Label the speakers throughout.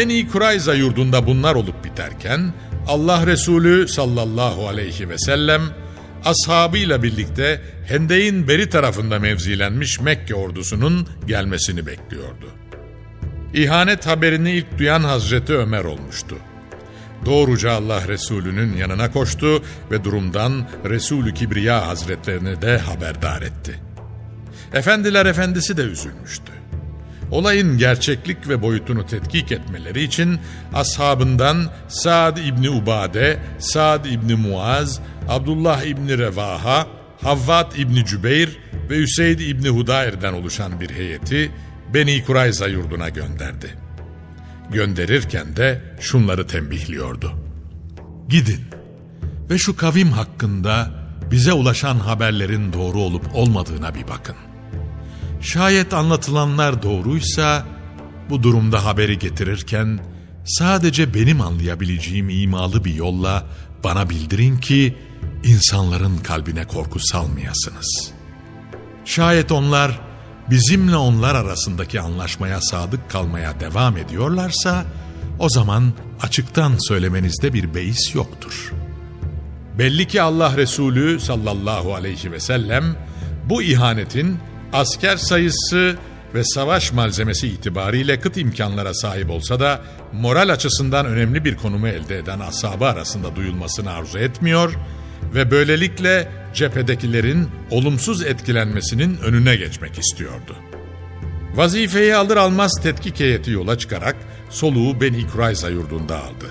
Speaker 1: Beni Kurayza yurdunda bunlar olup biterken Allah Resulü sallallahu aleyhi ve sellem ashabıyla birlikte Hendeyin beri tarafında mevzilenmiş Mekke ordusunun gelmesini bekliyordu. İhanet haberini ilk duyan Hazreti Ömer olmuştu. Doğruca Allah Resulü'nün yanına koştu ve durumdan Resulü Kibriya Hazretlerini de haberdar etti. Efendiler efendisi de üzülmüştü. Olayın gerçeklik ve boyutunu tetkik etmeleri için ashabından Sa'd İbni Ubade, Sa'd İbni Muaz, Abdullah İbni Revaha, Havvat İbni Cübeyr ve Üseyd İbni Hudayr'den oluşan bir heyeti Beni Kurayza yurduna gönderdi. Gönderirken de şunları tembihliyordu. Gidin ve şu kavim hakkında bize ulaşan haberlerin doğru olup olmadığına bir bakın. Şayet anlatılanlar doğruysa bu durumda haberi getirirken sadece benim anlayabileceğim imalı bir yolla bana bildirin ki insanların kalbine korku salmayasınız. Şayet onlar bizimle onlar arasındaki anlaşmaya sadık kalmaya devam ediyorlarsa o zaman açıktan söylemenizde bir beis yoktur. Belli ki Allah Resulü sallallahu aleyhi ve sellem bu ihanetin asker sayısı ve savaş malzemesi itibariyle kıt imkanlara sahip olsa da moral açısından önemli bir konumu elde eden ashabı arasında duyulmasını arzu etmiyor ve böylelikle cephedekilerin olumsuz etkilenmesinin önüne geçmek istiyordu. Vazifeyi alır almaz tetkik heyeti yola çıkarak soluğu Beni Kurayza yurdunda aldı.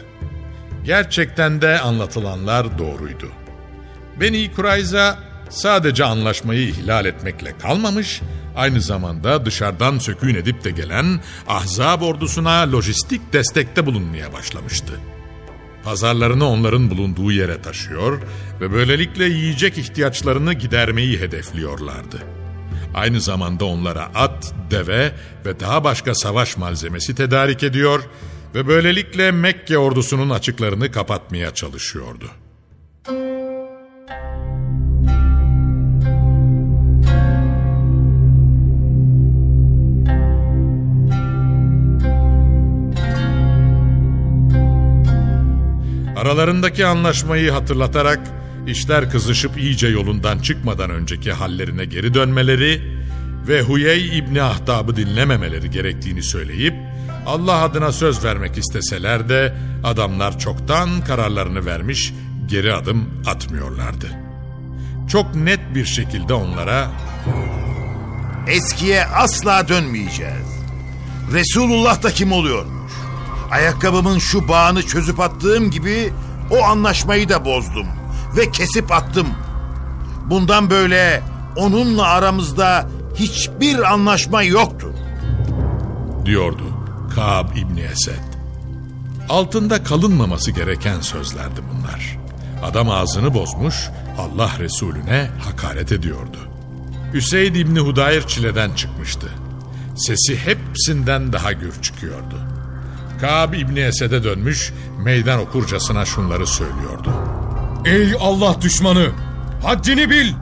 Speaker 1: Gerçekten de anlatılanlar doğruydu. Beni Kurayza sadece anlaşmayı ihlal etmekle kalmamış, aynı zamanda dışarıdan sökün edip de gelen Ahzab ordusuna lojistik destekte bulunmaya başlamıştı. Pazarlarını onların bulunduğu yere taşıyor ve böylelikle yiyecek ihtiyaçlarını gidermeyi hedefliyorlardı. Aynı zamanda onlara at, deve ve daha başka savaş malzemesi tedarik ediyor ve böylelikle Mekke ordusunun açıklarını kapatmaya çalışıyordu. Aralarındaki anlaşmayı hatırlatarak işler kızışıp iyice yolundan çıkmadan önceki hallerine geri dönmeleri ve Huyey İbni Ahtab'ı dinlememeleri gerektiğini söyleyip Allah adına söz vermek isteseler de adamlar çoktan kararlarını vermiş geri adım atmıyorlardı. Çok net bir şekilde onlara
Speaker 2: Eskiye asla dönmeyeceğiz. Resulullah da kim oluyormuş? Ayakkabımın şu bağını çözüp attığım gibi o anlaşmayı da bozdum ve kesip attım. Bundan böyle onunla aramızda hiçbir anlaşma yoktur.
Speaker 1: diyordu Kaab İbni Esed. Altında kalınmaması gereken sözlerdi bunlar. Adam ağzını bozmuş, Allah Resulüne hakaret ediyordu. Üseyd İbni Hudayr çileden çıkmıştı. Sesi hepsinden daha gür çıkıyordu. Kab İbni Esed'e dönmüş meydan okurcasına şunları söylüyordu.
Speaker 3: Ey Allah düşmanı! Haddini bil!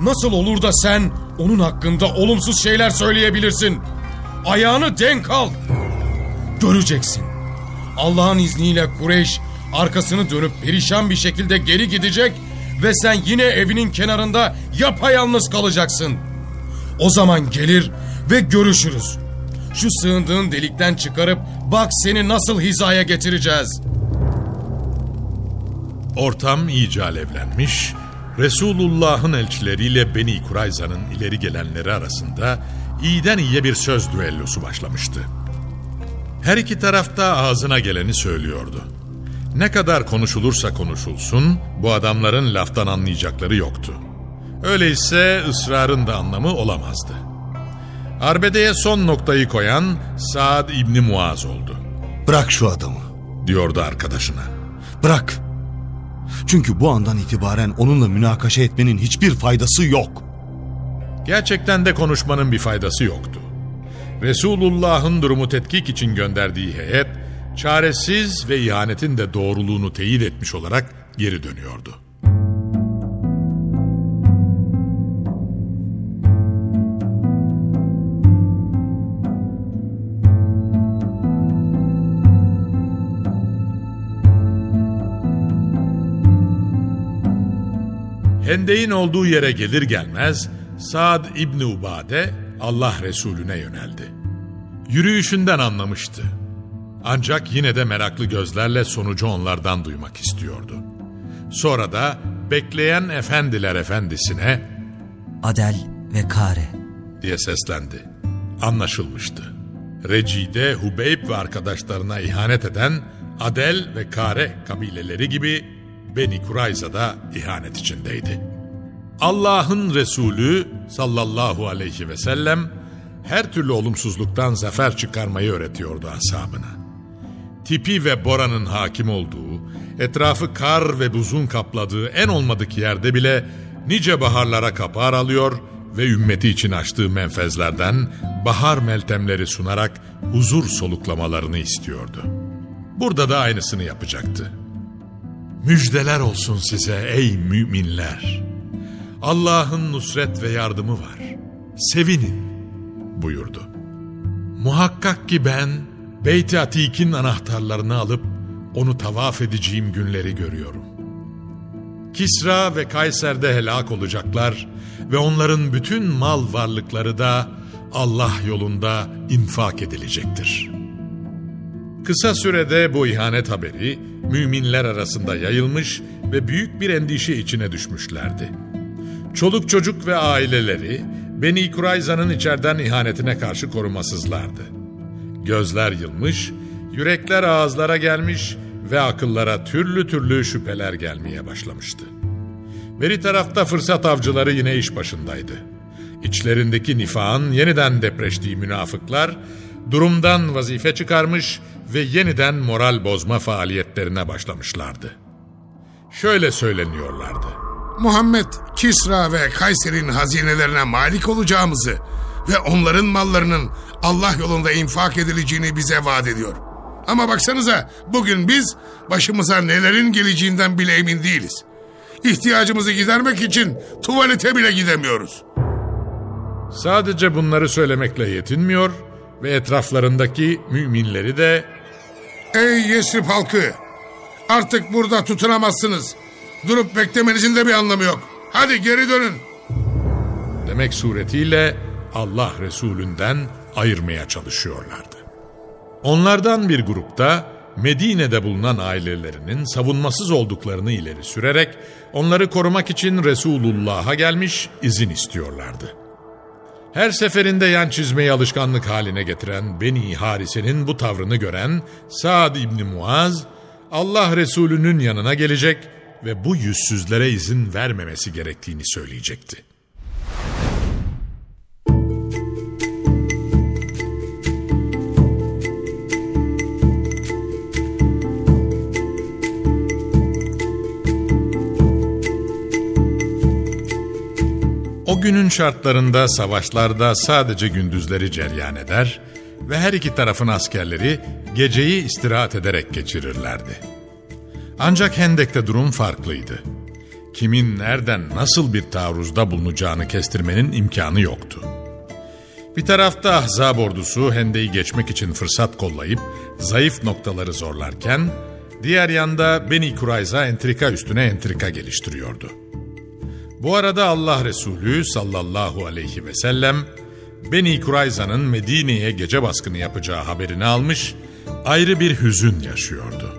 Speaker 3: Nasıl olur da sen onun hakkında olumsuz şeyler söyleyebilirsin? Ayağını denk al! Göreceksin. Allah'ın izniyle Kureyş arkasını dönüp perişan bir şekilde geri gidecek ve sen yine evinin kenarında yapayalnız kalacaksın. O zaman gelir ve görüşürüz. Şu sığındığın delikten çıkarıp bak seni nasıl hizaya getireceğiz.
Speaker 1: Ortam iyice alevlenmiş, Resulullah'ın elçileriyle Beni Kurayza'nın ileri gelenleri arasında iyiden iyiye bir söz düellosu başlamıştı. Her iki tarafta ağzına geleni söylüyordu. Ne kadar konuşulursa konuşulsun bu adamların laftan anlayacakları yoktu. Öyleyse ısrarın da anlamı olamazdı. Arbede'ye son noktayı koyan Saad İbni Muaz oldu.
Speaker 4: Bırak şu adamı.
Speaker 1: Diyordu arkadaşına.
Speaker 4: Bırak. Çünkü bu andan itibaren onunla münakaşa etmenin hiçbir faydası yok.
Speaker 1: Gerçekten de konuşmanın bir faydası yoktu. Resulullah'ın durumu tetkik için gönderdiği heyet, çaresiz ve ihanetin de doğruluğunu teyit etmiş olarak geri dönüyordu. Hendeyin olduğu yere gelir gelmez Saad İbni Ubade Allah Resulüne yöneldi. Yürüyüşünden anlamıştı. Ancak yine de meraklı gözlerle sonucu onlardan duymak istiyordu. Sonra da bekleyen efendiler efendisine
Speaker 5: Adel ve Kare.
Speaker 1: diye seslendi. Anlaşılmıştı. Recide, Hubeyb ve arkadaşlarına ihanet eden Adel ve Kare kabileleri gibi Beni Kurayza da ihanet içindeydi. Allah'ın Resulü sallallahu aleyhi ve sellem her türlü olumsuzluktan zafer çıkarmayı öğretiyordu ashabına. Tipi ve Bora'nın hakim olduğu, etrafı kar ve buzun kapladığı en olmadık yerde bile nice baharlara kapar alıyor ve ümmeti için açtığı menfezlerden bahar meltemleri sunarak huzur soluklamalarını istiyordu. Burada da aynısını yapacaktı. Müjdeler olsun size ey müminler. Allah'ın nusret ve yardımı var. Sevinin buyurdu. Muhakkak ki ben Beyt-i Atik'in anahtarlarını alıp onu tavaf edeceğim günleri görüyorum. Kisra ve Kayser'de helak olacaklar ve onların bütün mal varlıkları da Allah yolunda infak edilecektir. Kısa sürede bu ihanet haberi müminler arasında yayılmış ve büyük bir endişe içine düşmüşlerdi. Çoluk çocuk ve aileleri Beni Kurayza'nın içeriden ihanetine karşı korumasızlardı. Gözler yılmış, yürekler ağızlara gelmiş ve akıllara türlü türlü şüpheler gelmeye başlamıştı. Beri tarafta fırsat avcıları yine iş başındaydı. İçlerindeki nifağın yeniden depreştiği münafıklar durumdan vazife çıkarmış ve yeniden moral bozma faaliyetlerine başlamışlardı. Şöyle söyleniyorlardı.
Speaker 6: Muhammed, Kisra ve Kayser'in hazinelerine malik olacağımızı ve onların mallarının Allah yolunda infak edileceğini bize vaat ediyor. Ama baksanıza bugün biz başımıza nelerin geleceğinden bile emin değiliz. İhtiyacımızı gidermek için tuvalete bile gidemiyoruz.
Speaker 1: Sadece bunları söylemekle yetinmiyor ve etraflarındaki müminleri de
Speaker 6: Ey Yesrib halkı! Artık burada tutunamazsınız. Durup beklemenizin de bir anlamı yok. Hadi geri dönün.
Speaker 1: demek suretiyle Allah Resulünden ayırmaya çalışıyorlardı. Onlardan bir grupta Medine'de bulunan ailelerinin savunmasız olduklarını ileri sürerek onları korumak için Resulullah'a gelmiş izin istiyorlardı. Her seferinde yan çizmeyi alışkanlık haline getiren Beni Harise'nin bu tavrını gören Saad İbni Muaz, Allah Resulü'nün yanına gelecek ve bu yüzsüzlere izin vermemesi gerektiğini söyleyecekti. Günün şartlarında savaşlarda sadece gündüzleri ceryan eder ve her iki tarafın askerleri geceyi istirahat ederek geçirirlerdi. Ancak Hendek'te durum farklıydı. Kimin nereden nasıl bir taarruzda bulunacağını kestirmenin imkanı yoktu. Bir tarafta Ahzab ordusu Hende'yi geçmek için fırsat kollayıp zayıf noktaları zorlarken, diğer yanda Beni Kurayza entrika üstüne entrika geliştiriyordu. Bu arada Allah Resulü sallallahu aleyhi ve sellem Beni Kurayza'nın Medine'ye gece baskını yapacağı haberini almış, ayrı bir hüzün yaşıyordu.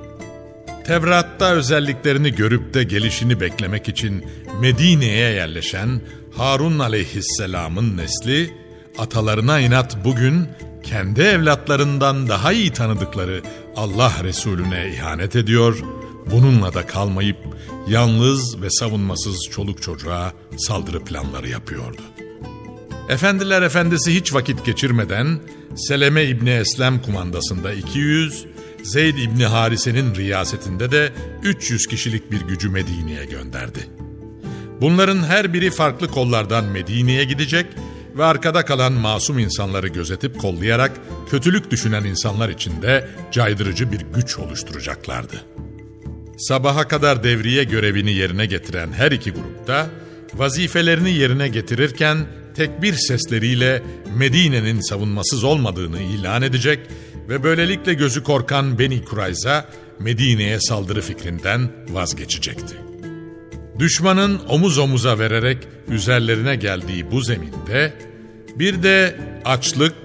Speaker 1: Tevrat'ta özelliklerini görüp de gelişini beklemek için Medine'ye yerleşen Harun aleyhisselamın nesli, atalarına inat bugün kendi evlatlarından daha iyi tanıdıkları Allah Resulüne ihanet ediyor, bununla da kalmayıp yalnız ve savunmasız çoluk çocuğa saldırı planları yapıyordu. Efendiler efendisi hiç vakit geçirmeden Seleme İbni Eslem kumandasında 200, Zeyd İbni Harise'nin riyasetinde de 300 kişilik bir gücü Medine'ye gönderdi. Bunların her biri farklı kollardan Medine'ye gidecek ve arkada kalan masum insanları gözetip kollayarak kötülük düşünen insanlar için de caydırıcı bir güç oluşturacaklardı. Sabaha kadar devriye görevini yerine getiren her iki grupta vazifelerini yerine getirirken tekbir sesleriyle Medine'nin savunmasız olmadığını ilan edecek ve böylelikle gözü korkan Beni Kurayza Medine'ye saldırı fikrinden vazgeçecekti. Düşmanın omuz omuza vererek üzerlerine geldiği bu zeminde bir de açlık,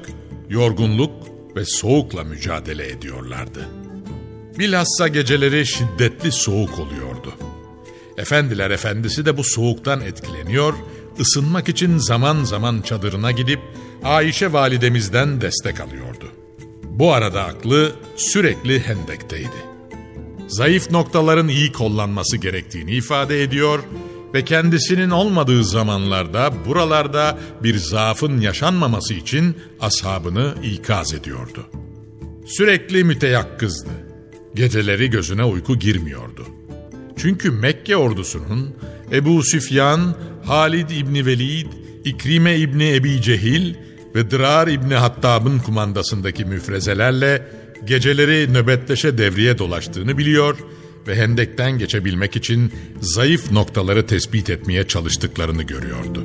Speaker 1: yorgunluk ve soğukla mücadele ediyorlardı. Bilhassa geceleri şiddetli soğuk oluyordu. Efendiler efendisi de bu soğuktan etkileniyor, ısınmak için zaman zaman çadırına gidip Ayşe validemizden destek alıyordu. Bu arada aklı sürekli Hendek'teydi. Zayıf noktaların iyi kollanması gerektiğini ifade ediyor ve kendisinin olmadığı zamanlarda buralarda bir zaafın yaşanmaması için ashabını ikaz ediyordu. Sürekli müteyakkızdı. Geceleri gözüne uyku girmiyordu. Çünkü Mekke ordusunun Ebu Süfyan, Halid İbni Velid, İkrime İbni Ebi Cehil ve Dırar İbni Hattab'ın kumandasındaki müfrezelerle geceleri nöbetleşe devriye dolaştığını biliyor ve hendekten geçebilmek için zayıf noktaları tespit etmeye çalıştıklarını görüyordu.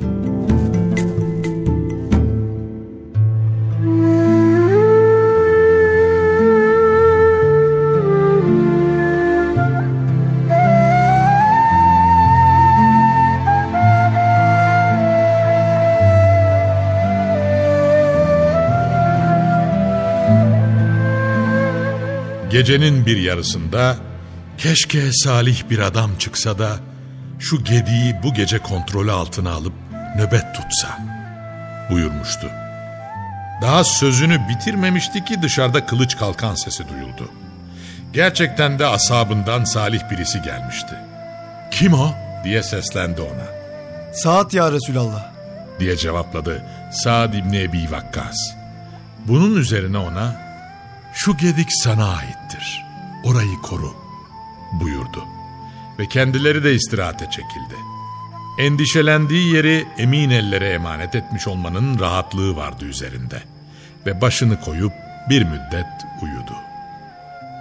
Speaker 1: Gecenin bir yarısında keşke salih bir adam çıksa da şu gediği bu gece kontrolü altına alıp nöbet tutsa buyurmuştu. Daha sözünü bitirmemişti ki dışarıda kılıç kalkan sesi duyuldu. Gerçekten de asabından salih birisi gelmişti. Kim o? diye seslendi ona.
Speaker 7: Saat ya Resulallah.
Speaker 1: diye cevapladı Sa'd İbni Ebi Vakkas. Bunun üzerine ona şu gedik sana aittir. Orayı koru buyurdu. Ve kendileri de istirahate çekildi. Endişelendiği yeri emin ellere emanet etmiş olmanın rahatlığı vardı üzerinde. Ve başını koyup bir müddet uyudu.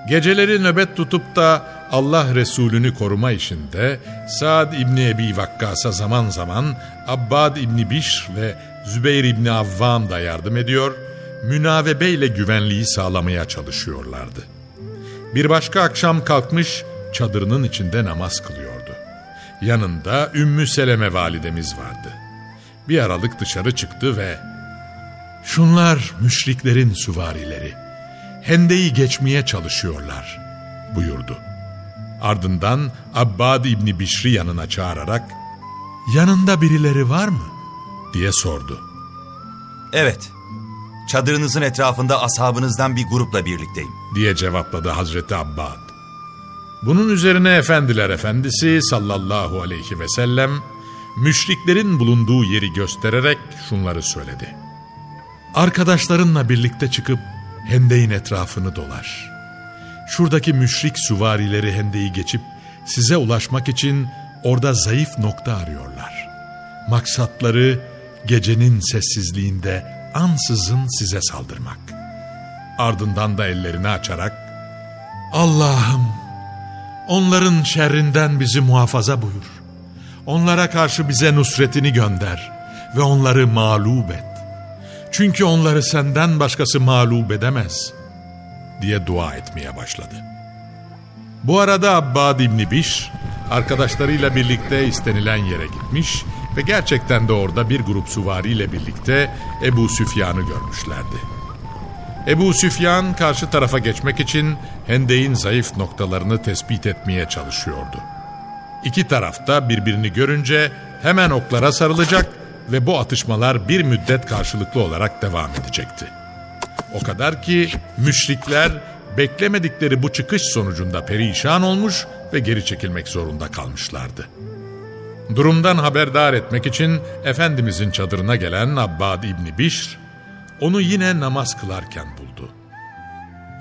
Speaker 1: Geceleri nöbet tutup da Allah Resulü'nü koruma işinde Sa'd İbni Ebi Vakkas'a zaman zaman Abbad İbni Bişr ve Zübeyir İbni Avvam da yardım ediyor, münavebeyle güvenliği sağlamaya çalışıyorlardı. Bir başka akşam kalkmış çadırının içinde namaz kılıyordu. Yanında Ümmü Seleme validemiz vardı. Bir aralık dışarı çıktı ve ''Şunlar müşriklerin süvarileri, hendeyi geçmeye çalışıyorlar.'' buyurdu. Ardından Abbad İbni Bişri yanına çağırarak ''Yanında birileri var mı?'' diye sordu.
Speaker 8: Evet. Çadırınızın etrafında ashabınızdan bir grupla birlikteyim.
Speaker 1: diye cevapladı Hazreti Abbad. Bunun üzerine Efendiler Efendisi sallallahu aleyhi ve sellem müşriklerin bulunduğu yeri göstererek şunları söyledi. Arkadaşlarınla birlikte çıkıp hendeyin etrafını dolaş. Şuradaki müşrik süvarileri hendeyi geçip size ulaşmak için orada zayıf nokta arıyorlar. Maksatları gecenin sessizliğinde ansızın size saldırmak. Ardından da ellerini açarak Allah'ım onların şerrinden bizi muhafaza buyur. Onlara karşı bize nusretini gönder ve onları mağlup et. Çünkü onları senden başkası mağlup edemez diye dua etmeye başladı. Bu arada Abbad İbni Bişr arkadaşlarıyla birlikte istenilen yere gitmiş ve gerçekten de orada bir grup süvariyle birlikte Ebu Süfyan'ı görmüşlerdi. Ebu Süfyan karşı tarafa geçmek için Hendek'in zayıf noktalarını tespit etmeye çalışıyordu. İki tarafta birbirini görünce hemen oklara sarılacak ve bu atışmalar bir müddet karşılıklı olarak devam edecekti. O kadar ki müşrikler beklemedikleri bu çıkış sonucunda perişan olmuş ve geri çekilmek zorunda kalmışlardı. Durumdan haberdar etmek için Efendimizin çadırına gelen Abbad İbni Bişr, onu yine namaz kılarken buldu.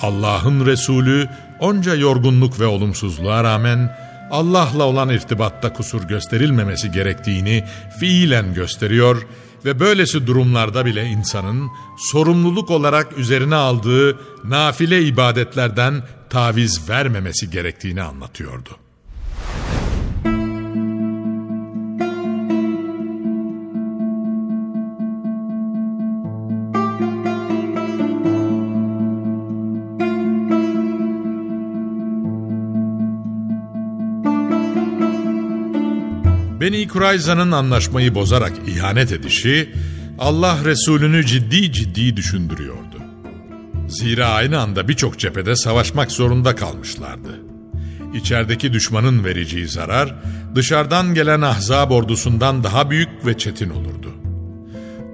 Speaker 1: Allah'ın Resulü onca yorgunluk ve olumsuzluğa rağmen Allah'la olan irtibatta kusur gösterilmemesi gerektiğini fiilen gösteriyor ve böylesi durumlarda bile insanın sorumluluk olarak üzerine aldığı nafile ibadetlerden taviz vermemesi gerektiğini anlatıyordu. Beni Kurayza'nın anlaşmayı bozarak ihanet edişi Allah Resulü'nü ciddi ciddi düşündürüyordu. Zira aynı anda birçok cephede savaşmak zorunda kalmışlardı. İçerideki düşmanın vereceği zarar dışarıdan gelen ahzab ordusundan daha büyük ve çetin olurdu.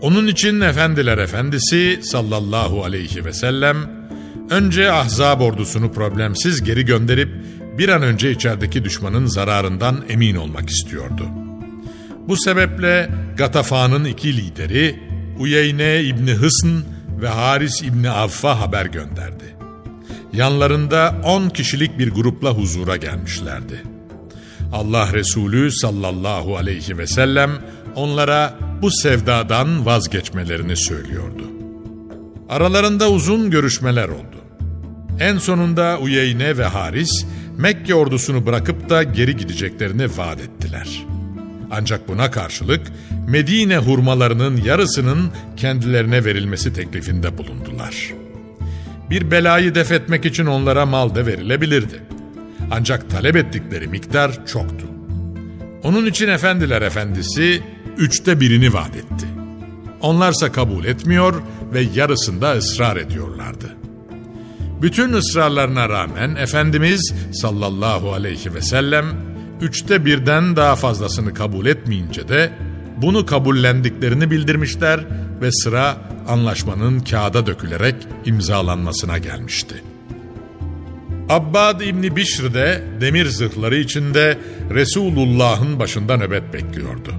Speaker 1: Onun için Efendiler Efendisi sallallahu aleyhi ve sellem önce ahzab ordusunu problemsiz geri gönderip bir an önce içerideki düşmanın zararından emin olmak istiyordu. Bu sebeple Gatafa'nın iki lideri Uyeyne İbni Hısn ve Haris İbni Avf'a haber gönderdi. Yanlarında on kişilik bir grupla huzura gelmişlerdi. Allah Resulü sallallahu aleyhi ve sellem onlara bu sevdadan vazgeçmelerini söylüyordu. Aralarında uzun görüşmeler oldu. En sonunda Uyeyne ve Haris Mekke ordusunu bırakıp da geri gideceklerini vaat ettiler. Ancak buna karşılık Medine hurmalarının yarısının kendilerine verilmesi teklifinde bulundular. Bir belayı def etmek için onlara mal da verilebilirdi. Ancak talep ettikleri miktar çoktu. Onun için efendiler efendisi üçte birini vaat etti. Onlarsa kabul etmiyor ve yarısında ısrar ediyorlardı. Bütün ısrarlarına rağmen Efendimiz sallallahu aleyhi ve sellem üçte birden daha fazlasını kabul etmeyince de bunu kabullendiklerini bildirmişler ve sıra anlaşmanın kağıda dökülerek imzalanmasına gelmişti. Abbad İbni Bişr de demir zırhları içinde Resulullah'ın başında nöbet bekliyordu.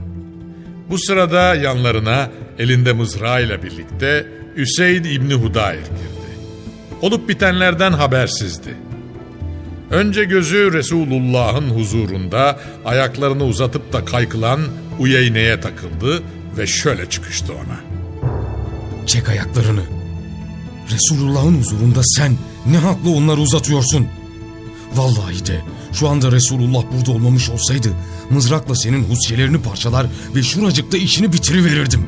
Speaker 1: Bu sırada yanlarına elinde mızrağıyla birlikte Üseyd İbni Hudayr girdi. Olup bitenlerden habersizdi. Önce gözü Resulullah'ın huzurunda ayaklarını uzatıp da kaykılan Uyeyne'ye takıldı ve şöyle çıkıştı ona.
Speaker 3: Çek ayaklarını. Resulullah'ın huzurunda sen ne haklı onları uzatıyorsun? Vallahi de şu anda Resulullah burada olmamış olsaydı mızrakla senin husyelerini parçalar ve şuracıkta işini bitiriverirdim.